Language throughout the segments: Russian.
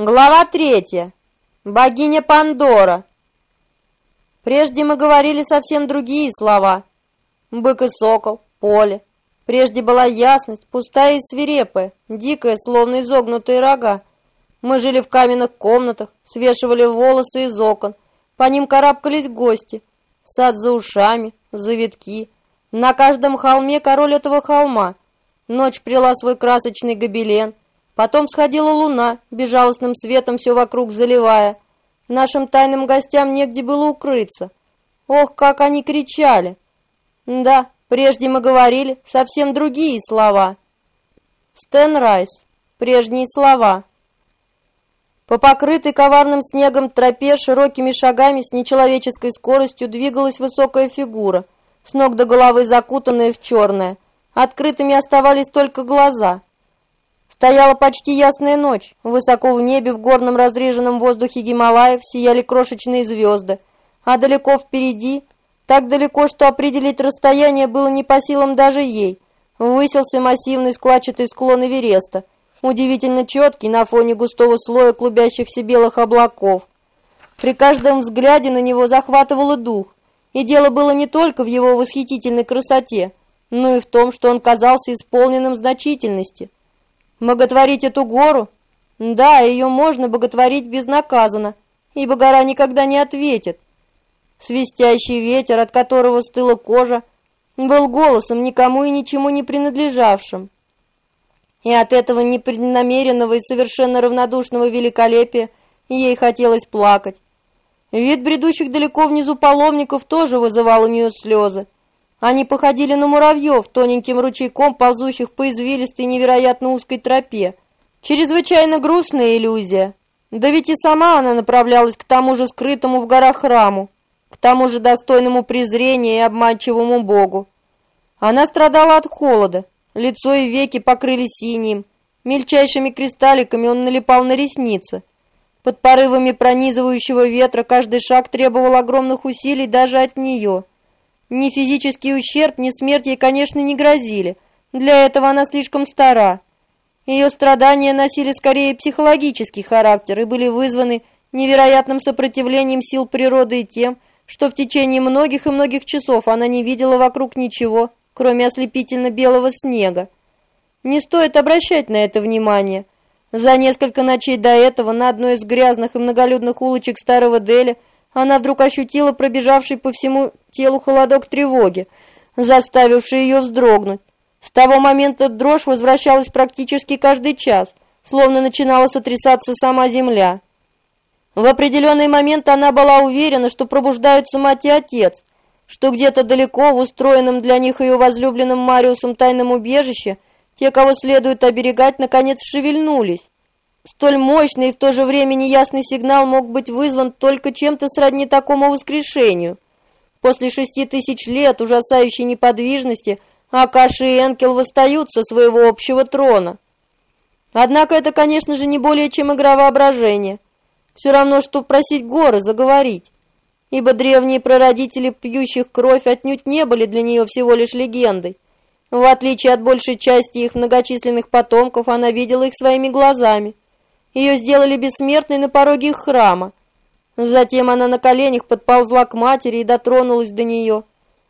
Глава третья. Богиня Пандора. Прежде мы говорили совсем другие слова. Бык и сокол, поле. Прежде была ясность, пустая и свирепая, дикая, словно изогнутые рога. Мы жили в каменных комнатах, свешивали волосы из окон. По ним карабкались гости. Сад за ушами, завитки. На каждом холме король этого холма. Ночь прила свой красочный гобелен — Потом сходила луна, безжалостным светом все вокруг заливая. Нашим тайным гостям негде было укрыться. Ох, как они кричали! Да, прежде мы говорили совсем другие слова. Стэн Райс. Прежние слова. По покрытой коварным снегом тропе широкими шагами с нечеловеческой скоростью двигалась высокая фигура, с ног до головы закутанная в черное. Открытыми оставались только глаза — Стояла почти ясная ночь. Высоко в небе, в горном разреженном воздухе Гималаев сияли крошечные звезды. А далеко впереди, так далеко, что определить расстояние было не по силам даже ей, высился массивный складчатый склон Эвереста, удивительно четкий на фоне густого слоя клубящихся белых облаков. При каждом взгляде на него захватывало дух, и дело было не только в его восхитительной красоте, но и в том, что он казался исполненным значительности – Боготворить эту гору? Да, ее можно боготворить безнаказанно, ибо гора никогда не ответит. Свистящий ветер, от которого стыла кожа, был голосом никому и ничему не принадлежавшим. И от этого непреднамеренного и совершенно равнодушного великолепия ей хотелось плакать. Вид бредущих далеко внизу паломников тоже вызывал у нее слезы. Они походили на муравьев, тоненьким ручейком, ползущих по извилистой невероятно узкой тропе. Чрезвычайно грустная иллюзия. Да ведь и сама она направлялась к тому же скрытому в горах храму, к тому же достойному презрения и обманчивому богу. Она страдала от холода, лицо и веки покрылись синим, мельчайшими кристалликами он налипал на ресницы. Под порывами пронизывающего ветра каждый шаг требовал огромных усилий даже от нее – ни физический ущерб, ни смерть ей, конечно, не грозили. Для этого она слишком стара. Ее страдания носили скорее психологический характер и были вызваны невероятным сопротивлением сил природы и тем, что в течение многих и многих часов она не видела вокруг ничего, кроме ослепительно-белого снега. Не стоит обращать на это внимание. За несколько ночей до этого на одной из грязных и многолюдных улочек старого Дели она вдруг ощутила пробежавший по всему телу холодок тревоги, заставивший ее вздрогнуть. С того момента дрожь возвращалась практически каждый час, словно начинала сотрясаться сама земля. В определенный момент она была уверена, что пробуждаются мать и отец, что где-то далеко в устроенном для них ее возлюбленным Мариусом тайном убежище те, кого следует оберегать, наконец шевельнулись. Столь мощный и в то же время неясный сигнал мог быть вызван только чем-то сродни такому воскрешению. После шести тысяч лет ужасающей неподвижности Акаши и Энкел восстают со своего общего трона. Однако это, конечно же, не более чем игра воображения. Все равно, что просить горы заговорить. Ибо древние прародители пьющих кровь отнюдь не были для нее всего лишь легендой. В отличие от большей части их многочисленных потомков, она видела их своими глазами. Ее сделали бессмертной на пороге храма. Затем она на коленях подползла к матери и дотронулась до нее.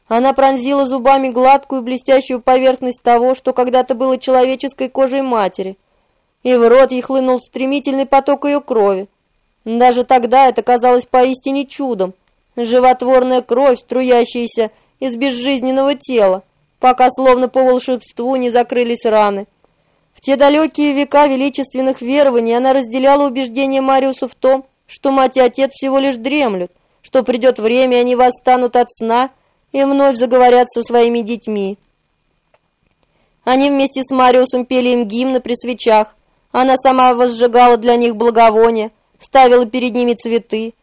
Она пронзила зубами гладкую блестящую поверхность того, что когда-то было человеческой кожей матери. И в рот ей хлынул стремительный поток ее крови. Даже тогда это казалось поистине чудом. Животворная кровь, струящаяся из безжизненного тела, пока словно по волшебству не закрылись раны. В те далекие века величественных верований она разделяла убеждение Мариуса в том, что мать и отец всего лишь дремлют, что придет время, они восстанут от сна и вновь заговорят со своими детьми. Они вместе с Мариусом пели им гимны при свечах. Она сама возжигала для них благовония, ставила перед ними цветы.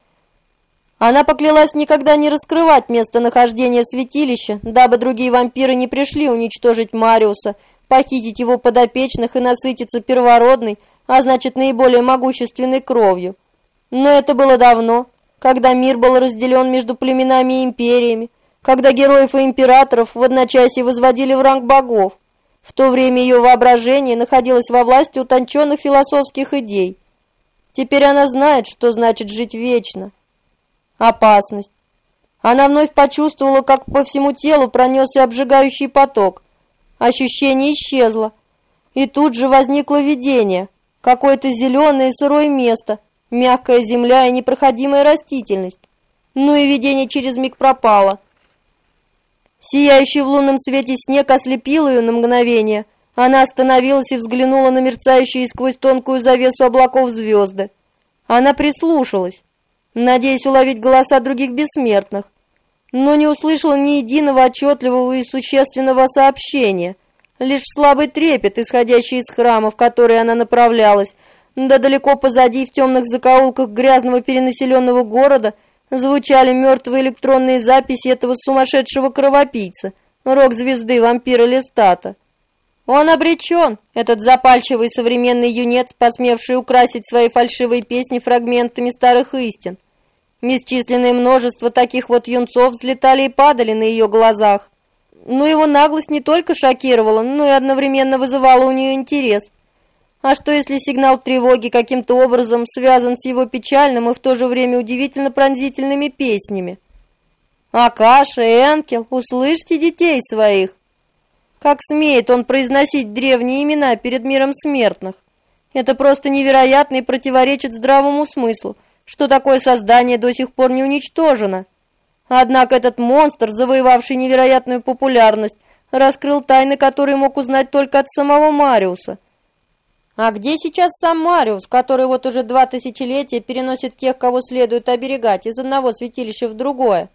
Она поклялась никогда не раскрывать местонахождение святилища, дабы другие вампиры не пришли уничтожить Мариуса похитить его подопечных и насытиться первородной, а значит наиболее могущественной кровью. Но это было давно, когда мир был разделен между племенами и империями, когда героев и императоров в одночасье возводили в ранг богов. В то время ее воображение находилось во власти утонченных философских идей. Теперь она знает, что значит жить вечно. Опасность. Она вновь почувствовала, как по всему телу пронесся обжигающий поток. Ощущение исчезло. И тут же возникло видение. Какое-то зеленое и сырое место, мягкая земля и непроходимая растительность. Ну и видение через миг пропало. Сияющий в лунном свете снег ослепил ее на мгновение. Она остановилась и взглянула на мерцающие сквозь тонкую завесу облаков звезды. Она прислушалась, надеясь уловить голоса других бессмертных но не услышала ни единого отчетливого и существенного сообщения, лишь слабый трепет, исходящий из храма, в который она направлялась, да далеко позади в темных закоулках грязного перенаселенного города звучали мертвые электронные записи этого сумасшедшего кровопийца, рок-звезды вампира Лестата. Он обречен, этот запальчивый современный юнец, посмевший украсить свои фальшивые песни фрагментами старых истин. Бесчисленное множество таких вот юнцов взлетали и падали на ее глазах. Но его наглость не только шокировала, но и одновременно вызывала у нее интерес. А что если сигнал тревоги каким-то образом связан с его печальным и в то же время удивительно пронзительными песнями? Акаша, Энкел, услышьте детей своих. Как смеет он произносить древние имена перед миром смертных? Это просто невероятно и противоречит здравому смыслу что такое создание до сих пор не уничтожено. Однако этот монстр, завоевавший невероятную популярность, раскрыл тайны, которые мог узнать только от самого Мариуса. А где сейчас сам Мариус, который вот уже два тысячелетия переносит тех, кого следует оберегать, из одного святилища в другое?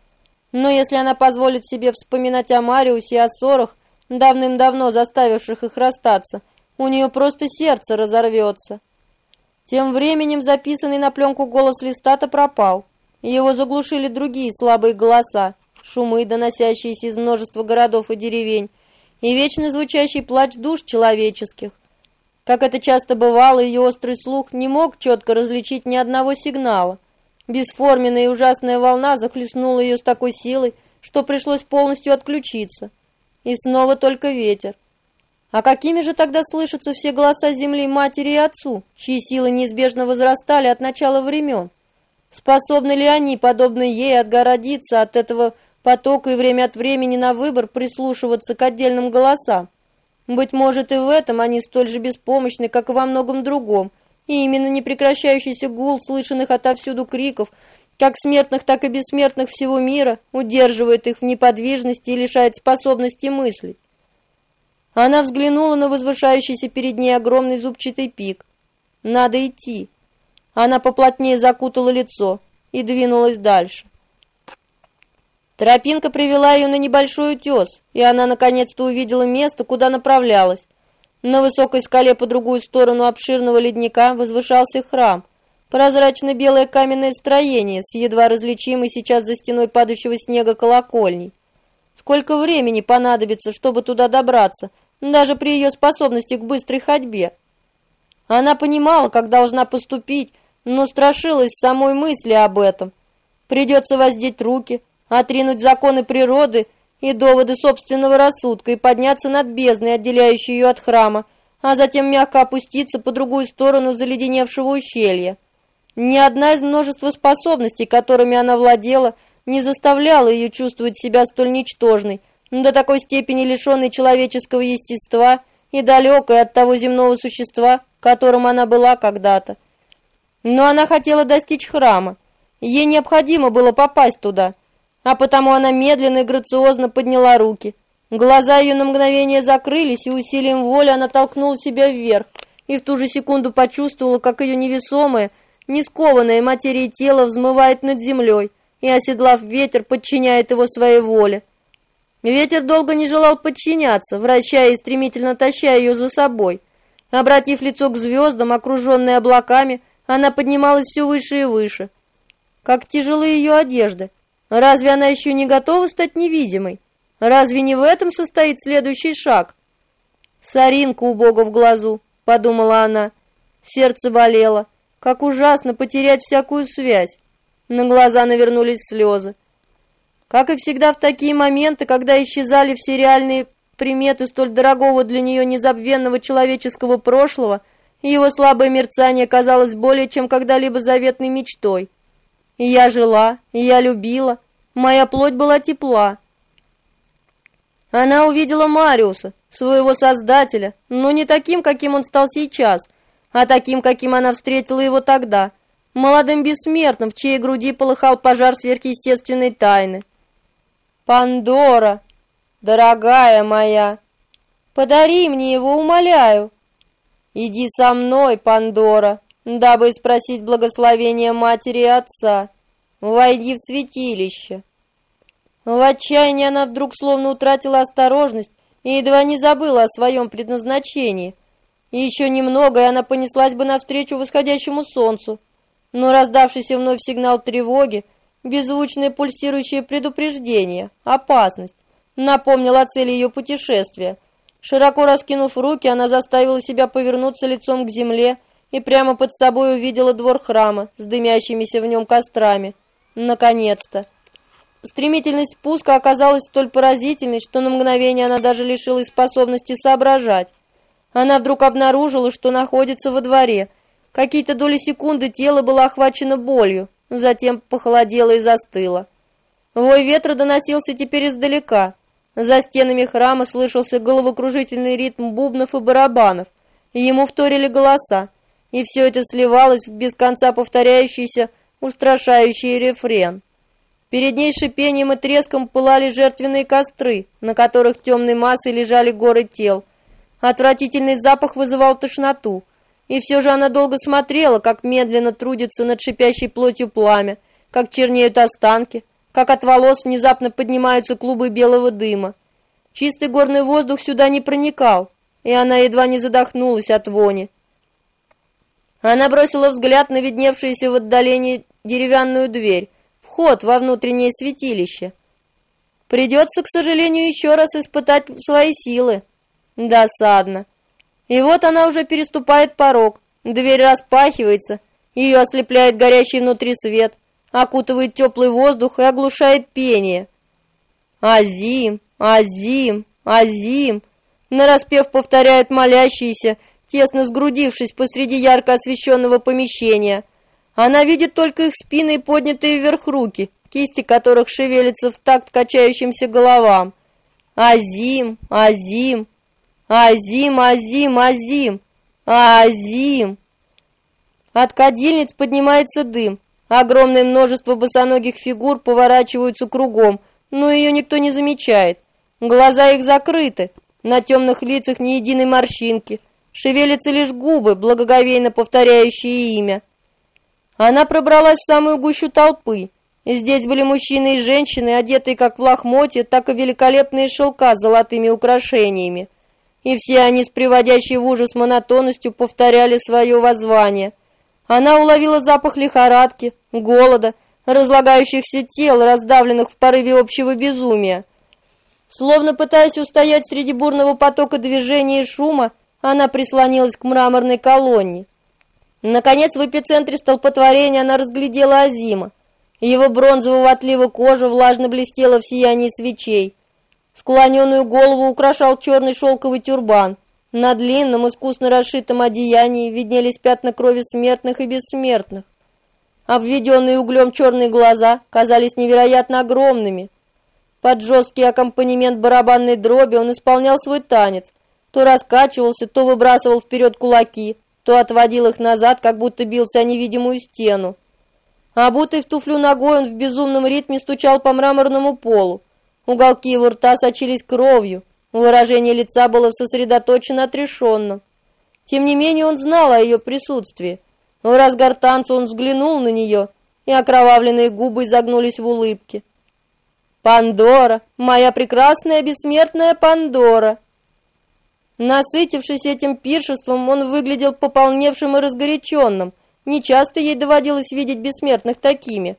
Но если она позволит себе вспоминать о Мариусе и о ссорах, давным-давно заставивших их расстаться, у нее просто сердце разорвется. Тем временем записанный на пленку голос Листата пропал. Его заглушили другие слабые голоса, шумы, доносящиеся из множества городов и деревень, и вечно звучащий плач душ человеческих. Как это часто бывало, ее острый слух не мог четко различить ни одного сигнала. Бесформенная и ужасная волна захлестнула ее с такой силой, что пришлось полностью отключиться. И снова только ветер. А какими же тогда слышатся все голоса земли матери и отцу, чьи силы неизбежно возрастали от начала времен? Способны ли они, подобно ей, отгородиться от этого потока и время от времени на выбор прислушиваться к отдельным голосам? Быть может, и в этом они столь же беспомощны, как и во многом другом, и именно непрекращающийся гул слышанных отовсюду криков, как смертных, так и бессмертных всего мира, удерживает их в неподвижности и лишает способности мыслить. Она взглянула на возвышающийся перед ней огромный зубчатый пик. Надо идти. Она поплотнее закутала лицо и двинулась дальше. Тропинка привела ее на небольшой утес, и она наконец-то увидела место, куда направлялась. На высокой скале по другую сторону обширного ледника возвышался храм, прозрачно-белое каменное строение с едва различимой сейчас за стеной падающего снега колокольней. Сколько времени понадобится, чтобы туда добраться, даже при ее способности к быстрой ходьбе? Она понимала, как должна поступить, но страшилась самой мысли об этом. Придется воздеть руки, отринуть законы природы и доводы собственного рассудка и подняться над бездной, отделяющей ее от храма, а затем мягко опуститься по другую сторону заледеневшего ущелья. Ни одна из множества способностей, которыми она владела, не заставляло ее чувствовать себя столь ничтожной, до такой степени лишенной человеческого естества и далекой от того земного существа, которым она была когда-то. Но она хотела достичь храма. Ей необходимо было попасть туда, а потому она медленно и грациозно подняла руки. Глаза ее на мгновение закрылись, и усилием воли она толкнула себя вверх, и в ту же секунду почувствовала, как ее невесомое, не скованное материей тело взмывает над землей, и, оседлав ветер, подчиняет его своей воле. Ветер долго не желал подчиняться, вращая и стремительно таща ее за собой. Обратив лицо к звездам, окруженной облаками, она поднималась все выше и выше. Как тяжелы ее одежды. Разве она еще не готова стать невидимой? Разве не в этом состоит следующий шаг? Соринка у Бога в глазу, подумала она. Сердце болело. Как ужасно потерять всякую связь. На глаза навернулись слезы. Как и всегда в такие моменты, когда исчезали все реальные приметы столь дорогого для нее незабвенного человеческого прошлого, Его слабое мерцание казалось более чем когда-либо заветной мечтой. Я жила, я любила, моя плоть была тепла. Она увидела Мариуса, своего создателя, но не таким, каким он стал сейчас, а таким, каким она встретила его тогда, молодым бессмертным, в чьей груди полыхал пожар сверхъестественной тайны. Пандора, дорогая моя, подари мне его, умоляю. Иди со мной, Пандора, дабы спросить благословения матери и отца. Войди в святилище. В отчаянии она вдруг словно утратила осторожность и едва не забыла о своем предназначении. Еще немного, и она понеслась бы навстречу восходящему солнцу. Но раздавшийся вновь сигнал тревоги, беззвучное пульсирующее предупреждение, опасность, напомнил о цели ее путешествия – Широко раскинув руки, она заставила себя повернуться лицом к земле и прямо под собой увидела двор храма с дымящимися в нем кострами. Наконец-то! Стремительность спуска оказалась столь поразительной, что на мгновение она даже лишилась способности соображать. Она вдруг обнаружила, что находится во дворе. Какие-то доли секунды тело было охвачено болью, затем похолодело и застыло. Вой ветра доносился теперь издалека. За стенами храма слышался головокружительный ритм бубнов и барабанов, и ему вторили голоса, и все это сливалось в без конца повторяющийся устрашающий рефрен. Перед ней шипением и треском пылали жертвенные костры, на которых темной массой лежали горы тел. Отвратительный запах вызывал тошноту, и все же она долго смотрела, как медленно трудится над шипящей плотью пламя, как чернеют останки, как от волос внезапно поднимаются клубы белого дыма. Чистый горный воздух сюда не проникал, и она едва не задохнулась от вони. Она бросила взгляд на видневшуюся в отдалении деревянную дверь, вход во внутреннее святилище. Придется, к сожалению, еще раз испытать свои силы. Досадно. И вот она уже переступает порог. Дверь распахивается, ее ослепляет горящий внутри свет окутывает теплый воздух и оглушает пение. Азим, Азим, Азим, нараспев повторяют молящиеся, тесно сгрудившись посреди ярко освещенного помещения. Она видит только их спины и поднятые вверх руки, кисти которых шевелятся в такт качающимся головам. Азим, Азим, Азим, Азим, Азим, Азим. От кадильниц поднимается дым, Огромное множество босоногих фигур поворачиваются кругом, но ее никто не замечает. Глаза их закрыты, на темных лицах ни единой морщинки, шевелятся лишь губы, благоговейно повторяющие имя. Она пробралась в самую гущу толпы. Здесь были мужчины и женщины, одетые как в лохмотья, так и великолепные шелка с золотыми украшениями. И все они с приводящей в ужас монотонностью повторяли свое воззвание. Она уловила запах лихорадки, голода, разлагающихся тел, раздавленных в порыве общего безумия. Словно пытаясь устоять среди бурного потока движения и шума, она прислонилась к мраморной колонне. Наконец, в эпицентре столпотворения она разглядела Азима. Его бронзового отлива кожа влажно блестела в сиянии свечей. Склоненную голову украшал черный шелковый тюрбан – на длинном, искусно расшитом одеянии виднелись пятна крови смертных и бессмертных. Обведенные углем черные глаза казались невероятно огромными. Под жесткий аккомпанемент барабанной дроби он исполнял свой танец. То раскачивался, то выбрасывал вперед кулаки, то отводил их назад, как будто бился о невидимую стену. Обутый в туфлю ногой он в безумном ритме стучал по мраморному полу. Уголки его рта сочились кровью. Выражение лица было сосредоточено отрешенно. Тем не менее он знал о ее присутствии. В разгар танца он взглянул на нее, и окровавленные губы изогнулись в улыбке. «Пандора! Моя прекрасная бессмертная Пандора!» Насытившись этим пиршеством, он выглядел пополневшим и разгоряченным. Нечасто ей доводилось видеть бессмертных такими.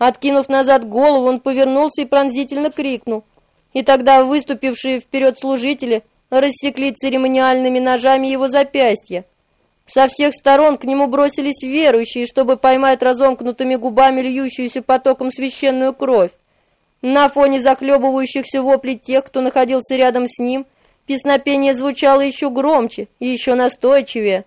Откинув назад голову, он повернулся и пронзительно крикнул. И тогда выступившие вперед служители рассекли церемониальными ножами его запястья. Со всех сторон к нему бросились верующие, чтобы поймать разомкнутыми губами льющуюся потоком священную кровь. На фоне захлебывающихся воплей тех, кто находился рядом с ним, песнопение звучало еще громче и еще настойчивее.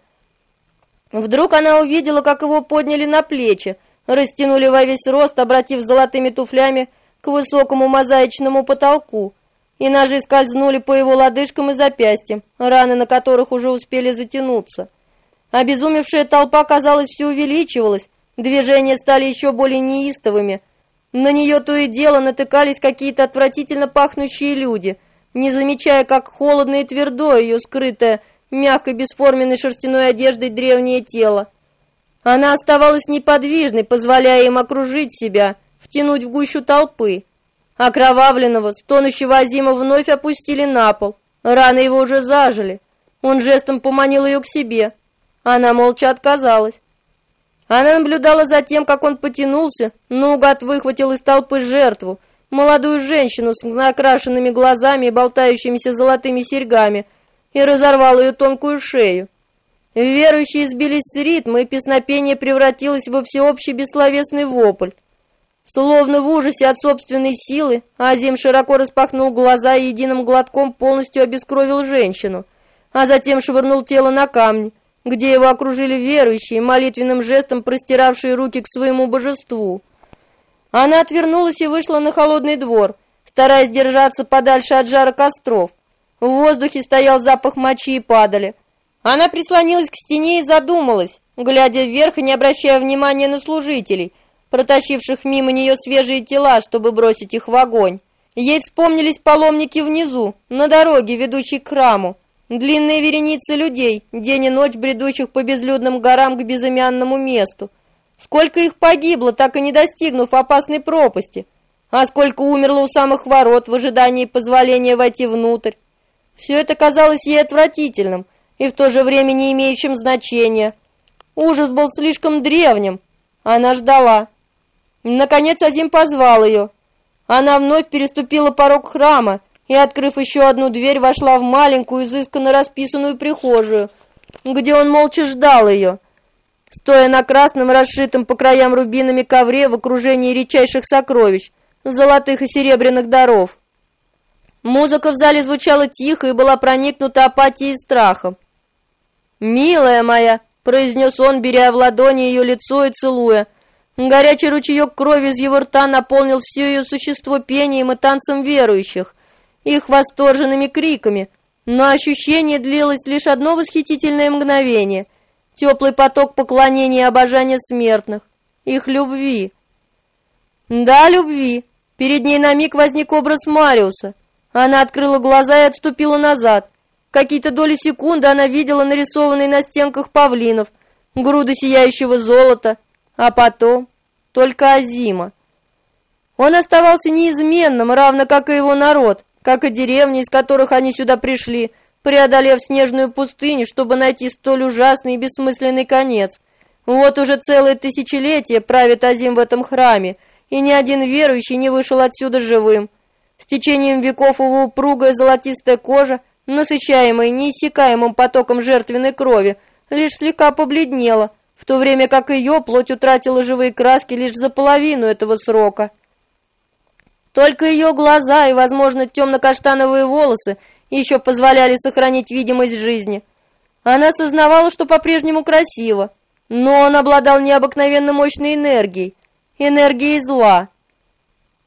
Вдруг она увидела, как его подняли на плечи, растянули во весь рост, обратив золотыми туфлями к высокому мозаичному потолку, и ножи скользнули по его лодыжкам и запястьям, раны на которых уже успели затянуться. Обезумевшая толпа, казалось, все увеличивалась, движения стали еще более неистовыми. На нее то и дело натыкались какие-то отвратительно пахнущие люди, не замечая, как холодно и твердо ее скрытое, мягкой бесформенной шерстяной одеждой древнее тело. Она оставалась неподвижной, позволяя им окружить себя, втянуть в гущу толпы. Окровавленного, стонущего Азима вновь опустили на пол. Раны его уже зажили. Он жестом поманил ее к себе. Она молча отказалась. Она наблюдала за тем, как он потянулся, наугад выхватил из толпы жертву, молодую женщину с накрашенными глазами и болтающимися золотыми серьгами, и разорвал ее тонкую шею. Верующие сбились с ритма, и песнопение превратилось во всеобщий бессловесный вопль. Словно в ужасе от собственной силы, Азим широко распахнул глаза и единым глотком полностью обескровил женщину, а затем швырнул тело на камни, где его окружили верующие, молитвенным жестом простиравшие руки к своему божеству. Она отвернулась и вышла на холодный двор, стараясь держаться подальше от жара костров. В воздухе стоял запах мочи и падали. Она прислонилась к стене и задумалась, глядя вверх и не обращая внимания на служителей, протащивших мимо нее свежие тела, чтобы бросить их в огонь. Ей вспомнились паломники внизу, на дороге, ведущей к храму. Длинные вереницы людей, день и ночь бредущих по безлюдным горам к безымянному месту. Сколько их погибло, так и не достигнув опасной пропасти, а сколько умерло у самых ворот в ожидании позволения войти внутрь. Все это казалось ей отвратительным и в то же время не имеющим значения. Ужас был слишком древним. Она ждала. Наконец Азим позвал ее. Она вновь переступила порог храма и, открыв еще одну дверь, вошла в маленькую, изысканно расписанную прихожую, где он молча ждал ее. Стоя на красном, расшитом по краям рубинами ковре в окружении редчайших сокровищ, золотых и серебряных даров. Музыка в зале звучала тихо и была проникнута апатией и страхом. «Милая моя!» — произнес он, беря в ладони ее лицо и целуя. Горячий ручеек крови из его рта наполнил все ее существо пением и танцем верующих, их восторженными криками. Но ощущение длилось лишь одно восхитительное мгновение — теплый поток поклонения и обожания смертных, их любви. Да, любви. Перед ней на миг возник образ Мариуса — она открыла глаза и отступила назад. Какие-то доли секунды она видела нарисованные на стенках павлинов, груды сияющего золота, а потом только Азима. Он оставался неизменным, равно как и его народ, как и деревни, из которых они сюда пришли, преодолев снежную пустыню, чтобы найти столь ужасный и бессмысленный конец. Вот уже целое тысячелетие правит Азим в этом храме, и ни один верующий не вышел отсюда живым. С течением веков его упругая золотистая кожа, насыщаемая неиссякаемым потоком жертвенной крови, лишь слегка побледнела, в то время как ее плоть утратила живые краски лишь за половину этого срока. Только ее глаза и, возможно, темно-каштановые волосы еще позволяли сохранить видимость жизни. Она сознавала, что по-прежнему красиво, но он обладал необыкновенно мощной энергией, энергией зла.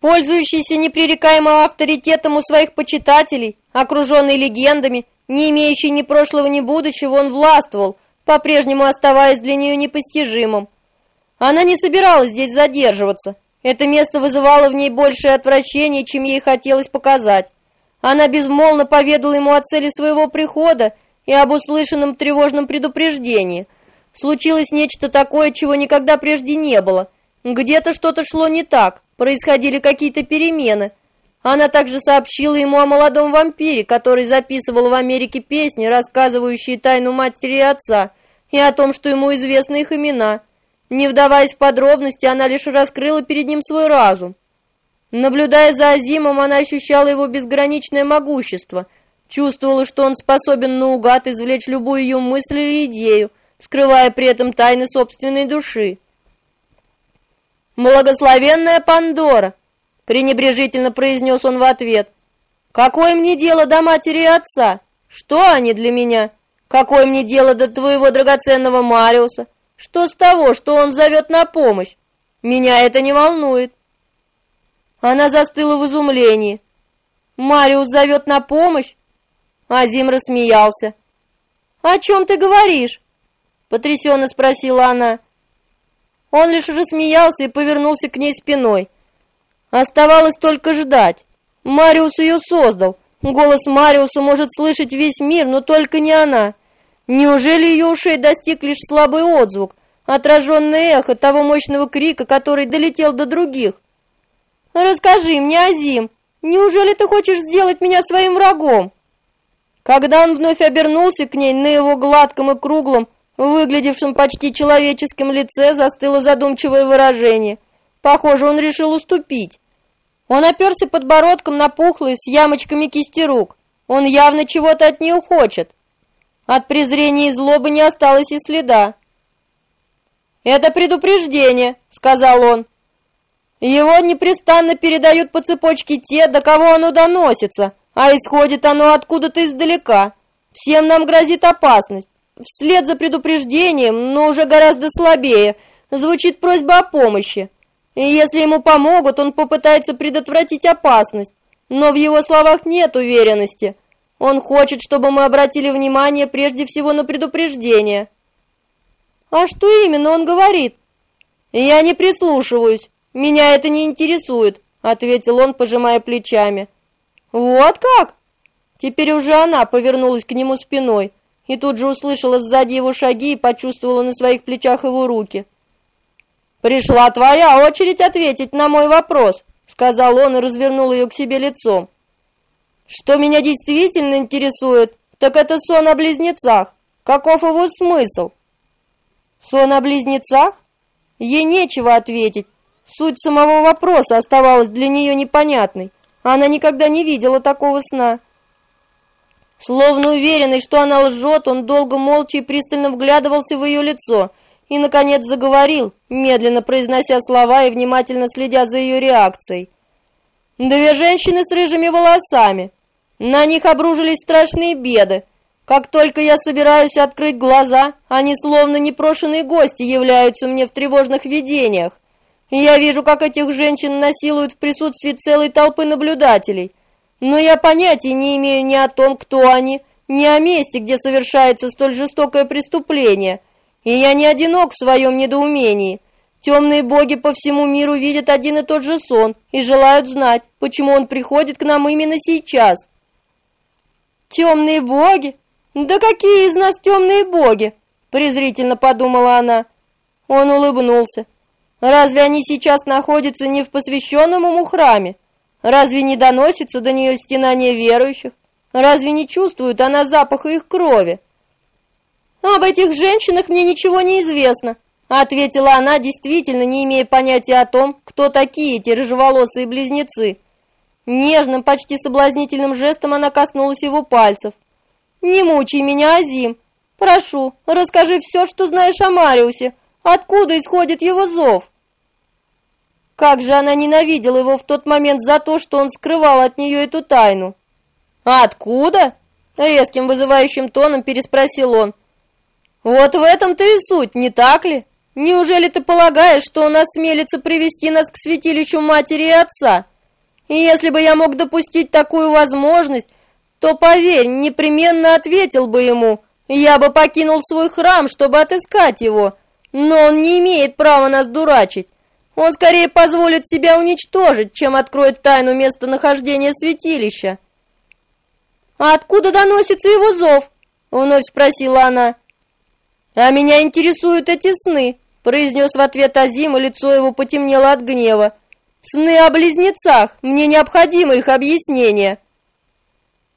Пользующийся непререкаемым авторитетом у своих почитателей, окруженный легендами, не имеющий ни прошлого, ни будущего, он властвовал, по-прежнему оставаясь для нее непостижимым. Она не собиралась здесь задерживаться. Это место вызывало в ней большее отвращение, чем ей хотелось показать. Она безмолвно поведала ему о цели своего прихода и об услышанном тревожном предупреждении. Случилось нечто такое, чего никогда прежде не было. Где-то что-то шло не так происходили какие-то перемены. Она также сообщила ему о молодом вампире, который записывал в Америке песни, рассказывающие тайну матери и отца, и о том, что ему известны их имена. Не вдаваясь в подробности, она лишь раскрыла перед ним свой разум. Наблюдая за Азимом, она ощущала его безграничное могущество, чувствовала, что он способен наугад извлечь любую ее мысль или идею, скрывая при этом тайны собственной души. «Благословенная Пандора!» — пренебрежительно произнес он в ответ. «Какое мне дело до матери и отца? Что они для меня? Какое мне дело до твоего драгоценного Мариуса? Что с того, что он зовет на помощь? Меня это не волнует. Она застыла в изумлении. Мариус зовет на помощь? Азим рассмеялся. «О чем ты говоришь?» Потрясенно спросила она. Он лишь рассмеялся и повернулся к ней спиной. Оставалось только ждать. Мариус ее создал. Голос Мариуса может слышать весь мир, но только не она. Неужели ее ушей достиг лишь слабый отзвук, отраженное эхо того мощного крика, который долетел до других? «Расскажи мне, Азим, неужели ты хочешь сделать меня своим врагом?» Когда он вновь обернулся к ней, на его гладком и круглом, выглядевшем почти человеческом лице застыло задумчивое выражение. Похоже, он решил уступить. Он оперся подбородком на пухлые с ямочками кисти рук. Он явно чего-то от нее хочет. От презрения и злобы не осталось и следа. «Это предупреждение», — сказал он. «Его непрестанно передают по цепочке те, до кого оно доносится, а исходит оно откуда-то издалека. Всем нам грозит опасность. Вслед за предупреждением, но уже гораздо слабее, звучит просьба о помощи. Если ему помогут, он попытается предотвратить опасность. Но в его словах нет уверенности. Он хочет, чтобы мы обратили внимание прежде всего на предупреждение. А что именно он говорит? Я не прислушиваюсь. Меня это не интересует, ответил он, пожимая плечами. Вот как? Теперь уже она повернулась к нему спиной и тут же услышала сзади его шаги и почувствовала на своих плечах его руки. «Пришла твоя очередь ответить на мой вопрос», — сказал он и развернул ее к себе лицом. «Что меня действительно интересует, так это сон о близнецах. Каков его смысл?» «Сон о близнецах?» Ей нечего ответить. Суть самого вопроса оставалась для нее непонятной. Она никогда не видела такого сна. Словно уверенный, что она лжет, он долго молча и пристально вглядывался в ее лицо и, наконец, заговорил, медленно произнося слова и внимательно следя за ее реакцией. Две женщины с рыжими волосами. На них обружились страшные беды. Как только я собираюсь открыть глаза, они словно непрошенные гости являются мне в тревожных видениях. Я вижу, как этих женщин насилуют в присутствии целой толпы наблюдателей – но я понятия не имею ни о том, кто они, ни о месте, где совершается столь жестокое преступление. И я не одинок в своем недоумении. Темные боги по всему миру видят один и тот же сон и желают знать, почему он приходит к нам именно сейчас. Темные боги? Да какие из нас темные боги? презрительно подумала она. Он улыбнулся. Разве они сейчас находятся не в посвященном ему храме? Разве не доносится до нее стенание верующих? Разве не чувствует она запаха их крови? Об этих женщинах мне ничего не известно, ответила она, действительно не имея понятия о том, кто такие эти рыжеволосые близнецы. Нежным, почти соблазнительным жестом она коснулась его пальцев. «Не мучай меня, Азим! Прошу, расскажи все, что знаешь о Мариусе. Откуда исходит его зов?» Как же она ненавидела его в тот момент за то, что он скрывал от нее эту тайну. «А откуда?» — резким вызывающим тоном переспросил он. «Вот в этом-то и суть, не так ли? Неужели ты полагаешь, что он осмелится привести нас к святилищу матери и отца? И если бы я мог допустить такую возможность, то, поверь, непременно ответил бы ему. Я бы покинул свой храм, чтобы отыскать его, но он не имеет права нас дурачить. Он скорее позволит себя уничтожить, чем откроет тайну местонахождения святилища. А откуда доносится его зов? вновь спросила она. А меня интересуют эти сны, произнес в ответ Азим, и лицо его потемнело от гнева. Сны о близнецах, мне необходимо их объяснение.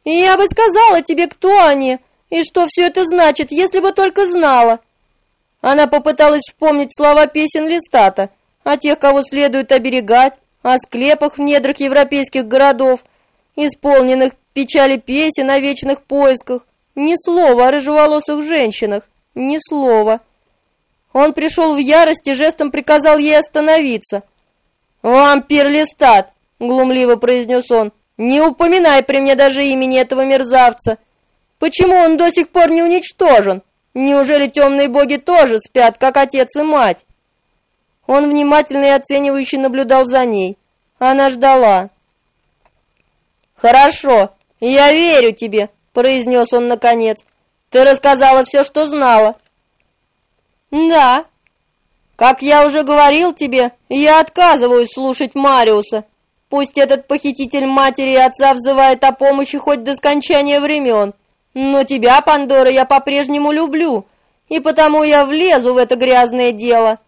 Я бы сказала тебе, кто они и что все это значит, если бы только знала. Она попыталась вспомнить слова песен Листата о тех, кого следует оберегать, о склепах в недрах европейских городов, исполненных печали песен о вечных поисках. Ни слова о рыжеволосых женщинах, ни слова. Он пришел в ярость и жестом приказал ей остановиться. «Вампир Листат!» — глумливо произнес он. «Не упоминай при мне даже имени этого мерзавца!» Почему он до сих пор не уничтожен? Неужели темные боги тоже спят, как отец и мать? Он внимательно и оценивающе наблюдал за ней. Она ждала. «Хорошо, я верю тебе», — произнес он наконец. «Ты рассказала все, что знала». «Да». «Как я уже говорил тебе, я отказываюсь слушать Мариуса. Пусть этот похититель матери и отца взывает о помощи хоть до скончания времен. Но тебя, Пандора, я по-прежнему люблю, и потому я влезу в это грязное дело.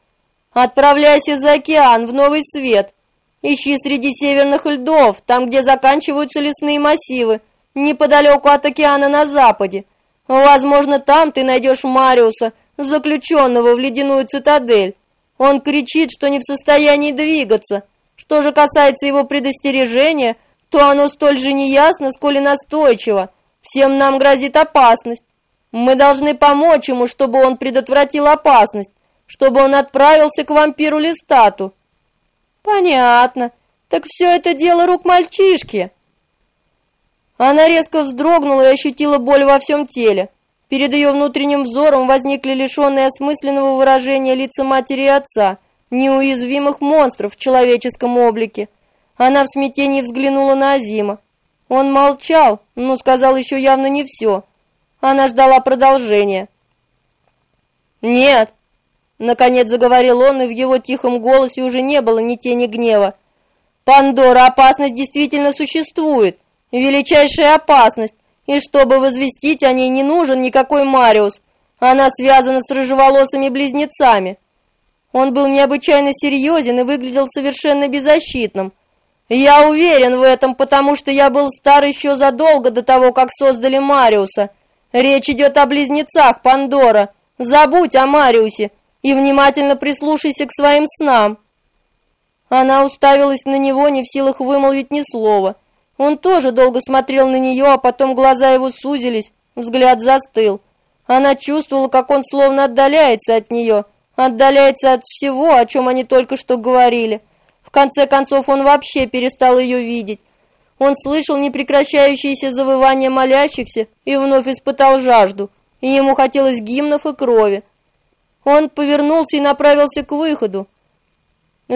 Отправляйся за океан, в новый свет. Ищи среди северных льдов, там, где заканчиваются лесные массивы, неподалеку от океана на западе. Возможно, там ты найдешь Мариуса, заключенного в ледяную цитадель. Он кричит, что не в состоянии двигаться. Что же касается его предостережения, то оно столь же неясно, сколь и настойчиво. Всем нам грозит опасность. Мы должны помочь ему, чтобы он предотвратил опасность, чтобы он отправился к вампиру Листату. Понятно. Так все это дело рук мальчишки. Она резко вздрогнула и ощутила боль во всем теле. Перед ее внутренним взором возникли лишенные осмысленного выражения лица матери и отца, неуязвимых монстров в человеческом облике. Она в смятении взглянула на Азима. Он молчал, но сказал еще явно не все. Она ждала продолжения. «Нет!» Наконец заговорил он, и в его тихом голосе уже не было ни тени гнева. «Пандора, опасность действительно существует. Величайшая опасность. И чтобы возвестить о ней, не нужен никакой Мариус. Она связана с рыжеволосыми близнецами». Он был необычайно серьезен и выглядел совершенно беззащитным. Я уверен в этом, потому что я был стар еще задолго до того, как создали Мариуса. Речь идет о близнецах Пандора. Забудь о Мариусе и внимательно прислушайся к своим снам. Она уставилась на него, не в силах вымолвить ни слова. Он тоже долго смотрел на нее, а потом глаза его сузились, взгляд застыл. Она чувствовала, как он словно отдаляется от нее, отдаляется от всего, о чем они только что говорили. В конце концов, он вообще перестал ее видеть. Он слышал непрекращающееся завывание молящихся и вновь испытал жажду, и ему хотелось гимнов и крови. Он повернулся и направился к выходу.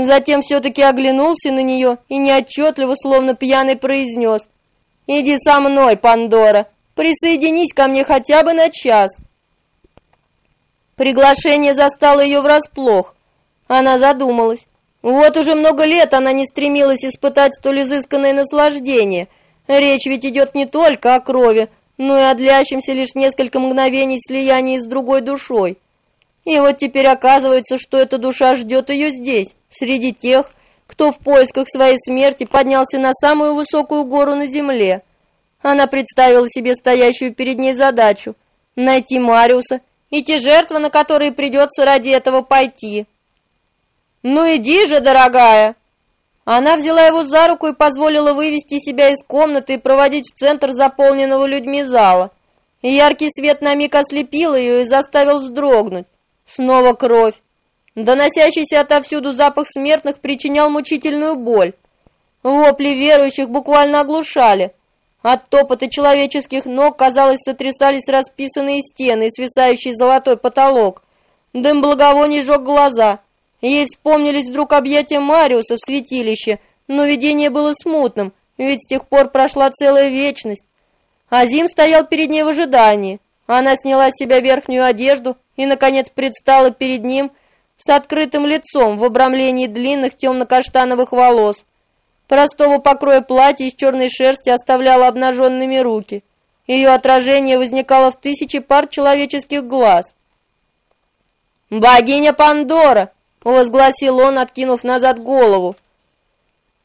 Затем все-таки оглянулся на нее и неотчетливо, словно пьяный, произнес «Иди со мной, Пандора, присоединись ко мне хотя бы на час». Приглашение застало ее врасплох. Она задумалась. Вот уже много лет она не стремилась испытать столь изысканное наслаждение. Речь ведь идет не только о крови, но и о длящемся лишь несколько мгновений слияния с другой душой. И вот теперь оказывается, что эта душа ждет ее здесь, среди тех, кто в поисках своей смерти поднялся на самую высокую гору на земле. Она представила себе стоящую перед ней задачу – найти Мариуса и те жертвы, на которые придется ради этого пойти – «Ну иди же, дорогая!» Она взяла его за руку и позволила вывести себя из комнаты и проводить в центр заполненного людьми зала. Яркий свет на миг ослепил ее и заставил вздрогнуть. Снова кровь. Доносящийся отовсюду запах смертных причинял мучительную боль. Вопли верующих буквально оглушали. От топота человеческих ног, казалось, сотрясались расписанные стены и свисающий золотой потолок. Дым благовоний жег глаза. Ей вспомнились вдруг объятия Мариуса в святилище, но видение было смутным, ведь с тех пор прошла целая вечность. Азим стоял перед ней в ожидании. Она сняла с себя верхнюю одежду и, наконец, предстала перед ним с открытым лицом в обрамлении длинных темно-каштановых волос. Простого покроя платье из черной шерсти оставляло обнаженными руки. Ее отражение возникало в тысячи пар человеческих глаз. «Богиня Пандора!» возгласил он, откинув назад голову.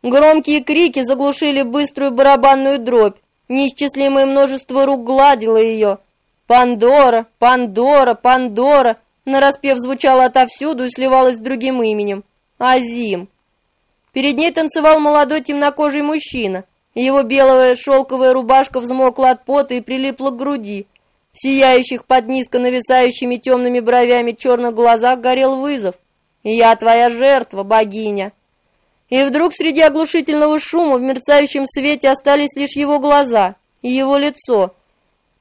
Громкие крики заглушили быструю барабанную дробь. Неисчислимое множество рук гладило ее. Пандора, Пандора, Пандора, нараспев звучало отовсюду и сливалось с другим именем Азим. Перед ней танцевал молодой темнокожий мужчина. Его белая шелковая рубашка взмокла от пота и прилипла к груди. В сияющих под низко нависающими темными бровями черных глазах горел вызов. «Я твоя жертва, богиня!» И вдруг среди оглушительного шума в мерцающем свете остались лишь его глаза и его лицо.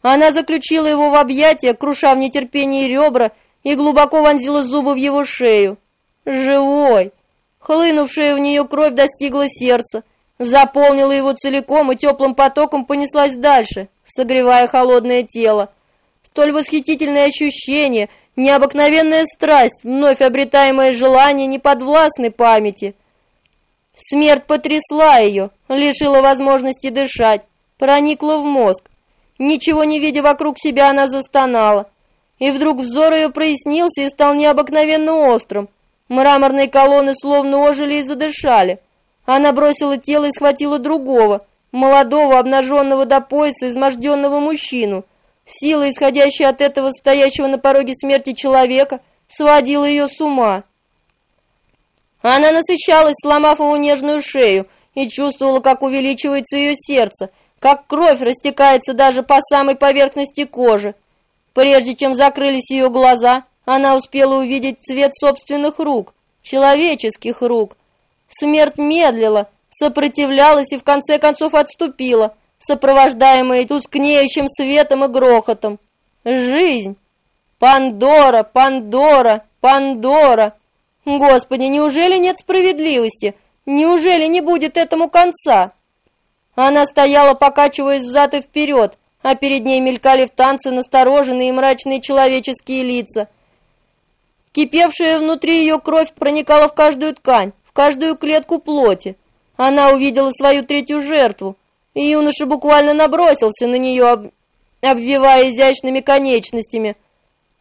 Она заключила его в объятия, круша в нетерпении ребра, и глубоко вонзила зубы в его шею. Живой! Хлынувшая в нее кровь достигла сердца, заполнила его целиком и теплым потоком понеслась дальше, согревая холодное тело. Столь восхитительное ощущение, необыкновенная страсть, вновь обретаемое желание неподвластной памяти. Смерть потрясла ее, лишила возможности дышать, проникла в мозг. Ничего не видя вокруг себя, она застонала. И вдруг взор ее прояснился и стал необыкновенно острым. Мраморные колонны словно ожили и задышали. Она бросила тело и схватила другого, молодого, обнаженного до пояса, изможденного мужчину. Сила, исходящая от этого стоящего на пороге смерти человека, сводила ее с ума. Она насыщалась, сломав его нежную шею, и чувствовала, как увеличивается ее сердце, как кровь растекается даже по самой поверхности кожи. Прежде чем закрылись ее глаза, она успела увидеть цвет собственных рук, человеческих рук. Смерть медлила, сопротивлялась и в конце концов отступила, сопровождаемая тускнеющим светом и грохотом. Жизнь! Пандора, Пандора, Пандора! Господи, неужели нет справедливости? Неужели не будет этому конца? Она стояла, покачиваясь взад и вперед, а перед ней мелькали в танце настороженные и мрачные человеческие лица. Кипевшая внутри ее кровь проникала в каждую ткань, в каждую клетку плоти. Она увидела свою третью жертву, и юноша буквально набросился на нее, об... обвивая изящными конечностями.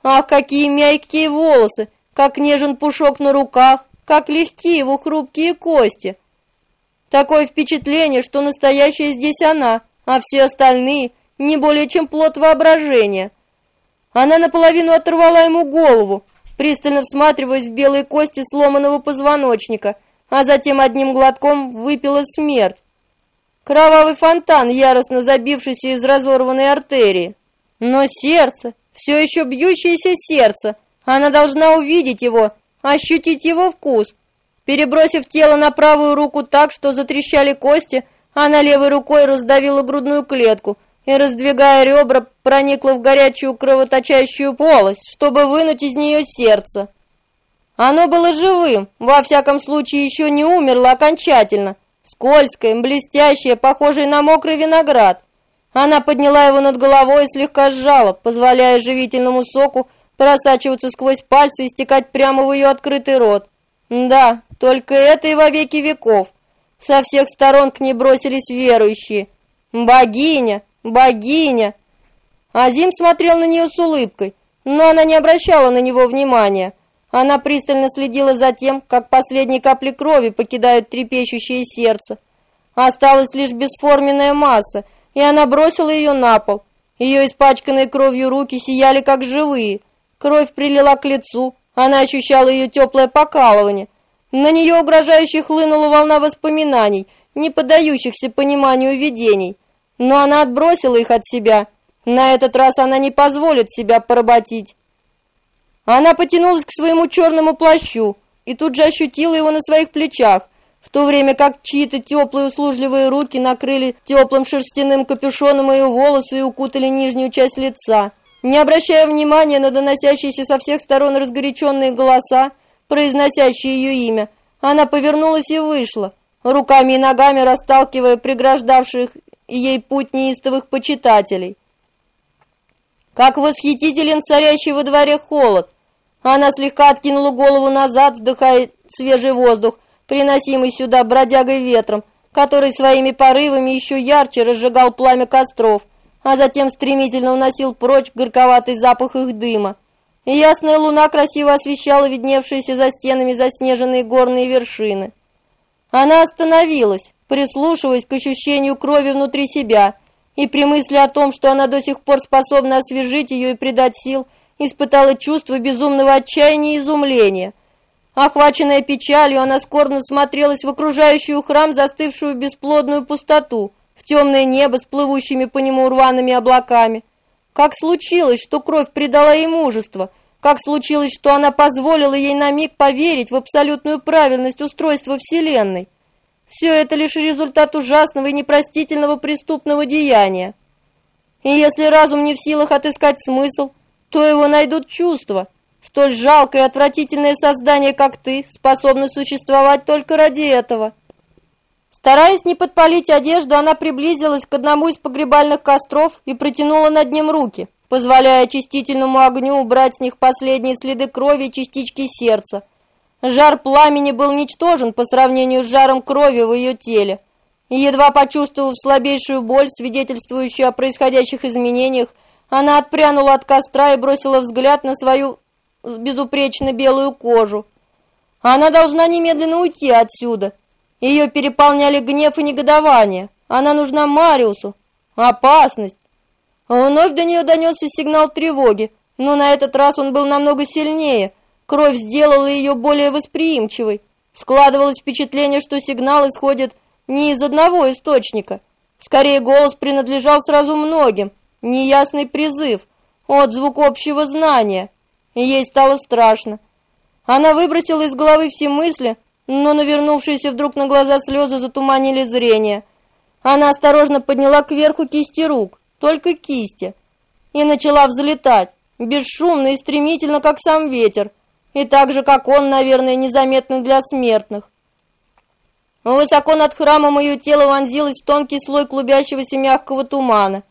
Ах, какие мягкие волосы, как нежен пушок на руках, как легки его хрупкие кости. Такое впечатление, что настоящая здесь она, а все остальные не более чем плод воображения. Она наполовину оторвала ему голову, пристально всматриваясь в белые кости сломанного позвоночника, а затем одним глотком выпила смерть. Кровавый фонтан, яростно забившийся из разорванной артерии. Но сердце, все еще бьющееся сердце, она должна увидеть его, ощутить его вкус. Перебросив тело на правую руку так, что затрещали кости, она левой рукой раздавила грудную клетку и, раздвигая ребра, проникла в горячую кровоточащую полость, чтобы вынуть из нее сердце. Оно было живым, во всяком случае еще не умерло окончательно, скользкое, блестящее, похожее на мокрый виноград. Она подняла его над головой и слегка сжала, позволяя живительному соку просачиваться сквозь пальцы и стекать прямо в ее открытый рот. Да, только это и во веки веков. Со всех сторон к ней бросились верующие. Богиня, богиня. Азим смотрел на нее с улыбкой, но она не обращала на него внимания. Она пристально следила за тем, как последние капли крови покидают трепещущее сердце. Осталась лишь бесформенная масса, и она бросила ее на пол. Ее испачканные кровью руки сияли как живые. Кровь прилила к лицу, она ощущала ее теплое покалывание. На нее угрожающе хлынула волна воспоминаний, не поддающихся пониманию видений. Но она отбросила их от себя. На этот раз она не позволит себя поработить. Она потянулась к своему черному плащу и тут же ощутила его на своих плечах, в то время как чьи-то теплые услужливые руки накрыли теплым шерстяным капюшоном ее волосы и укутали нижнюю часть лица. Не обращая внимания на доносящиеся со всех сторон разгоряченные голоса, произносящие ее имя, она повернулась и вышла, руками и ногами расталкивая преграждавших ей путь неистовых почитателей. Как восхитителен царящий во дворе холод, она слегка откинула голову назад, вдыхая свежий воздух, приносимый сюда бродягой ветром, который своими порывами еще ярче разжигал пламя костров, а затем стремительно уносил прочь горьковатый запах их дыма. И ясная луна красиво освещала видневшиеся за стенами заснеженные горные вершины. Она остановилась, прислушиваясь к ощущению крови внутри себя, и при мысли о том, что она до сих пор способна освежить ее и придать сил, испытала чувство безумного отчаяния и изумления. Охваченная печалью, она скорбно смотрелась в окружающую храм, застывшую бесплодную пустоту, в темное небо с плывущими по нему рваными облаками. Как случилось, что кровь придала ей мужество? Как случилось, что она позволила ей на миг поверить в абсолютную правильность устройства Вселенной? Все это лишь результат ужасного и непростительного преступного деяния. И если разум не в силах отыскать смысл, то его найдут чувства. Столь жалкое и отвратительное создание, как ты, способно существовать только ради этого. Стараясь не подпалить одежду, она приблизилась к одному из погребальных костров и протянула над ним руки, позволяя очистительному огню убрать с них последние следы крови и частички сердца. Жар пламени был ничтожен по сравнению с жаром крови в ее теле. И едва почувствовав слабейшую боль, свидетельствующую о происходящих изменениях, она отпрянула от костра и бросила взгляд на свою безупречно белую кожу. Она должна немедленно уйти отсюда. Ее переполняли гнев и негодование. Она нужна Мариусу. Опасность. Вновь до нее донесся сигнал тревоги, но на этот раз он был намного сильнее. Кровь сделала ее более восприимчивой. Складывалось впечатление, что сигнал исходит не из одного источника. Скорее, голос принадлежал сразу многим. Неясный призыв, отзвук общего знания. Ей стало страшно. Она выбросила из головы все мысли, но навернувшиеся вдруг на глаза слезы затуманили зрение. Она осторожно подняла кверху кисти рук, только кисти, и начала взлетать, бесшумно и стремительно, как сам ветер, и так же, как он, наверное, незаметно для смертных. Высоко над храмом ее тело вонзилось в тонкий слой клубящегося мягкого тумана.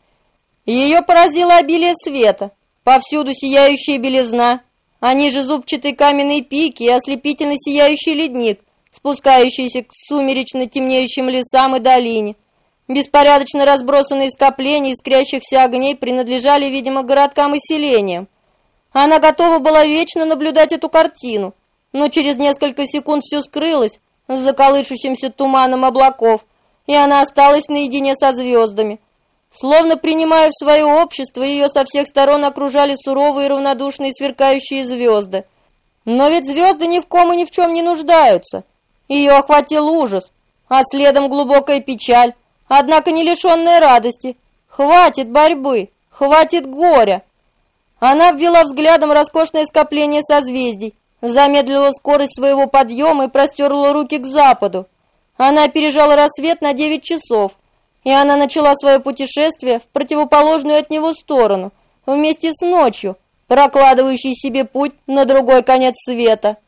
Ее поразило обилие света, повсюду сияющая белизна, а ниже зубчатые каменные пики и ослепительно сияющий ледник, спускающийся к сумеречно темнеющим лесам и долине. Беспорядочно разбросанные скопления искрящихся огней принадлежали, видимо, городкам и селениям. Она готова была вечно наблюдать эту картину, но через несколько секунд все скрылось за колышущимся туманом облаков, и она осталась наедине со звездами. Словно принимая в свое общество, ее со всех сторон окружали суровые, равнодушные, сверкающие звезды. Но ведь звезды ни в ком и ни в чем не нуждаются. Ее охватил ужас, а следом глубокая печаль, однако не лишенная радости. Хватит борьбы, хватит горя. Она ввела взглядом роскошное скопление созвездий, замедлила скорость своего подъема и простерла руки к западу. Она опережала рассвет на девять часов, и она начала свое путешествие в противоположную от него сторону, вместе с ночью, прокладывающей себе путь на другой конец света.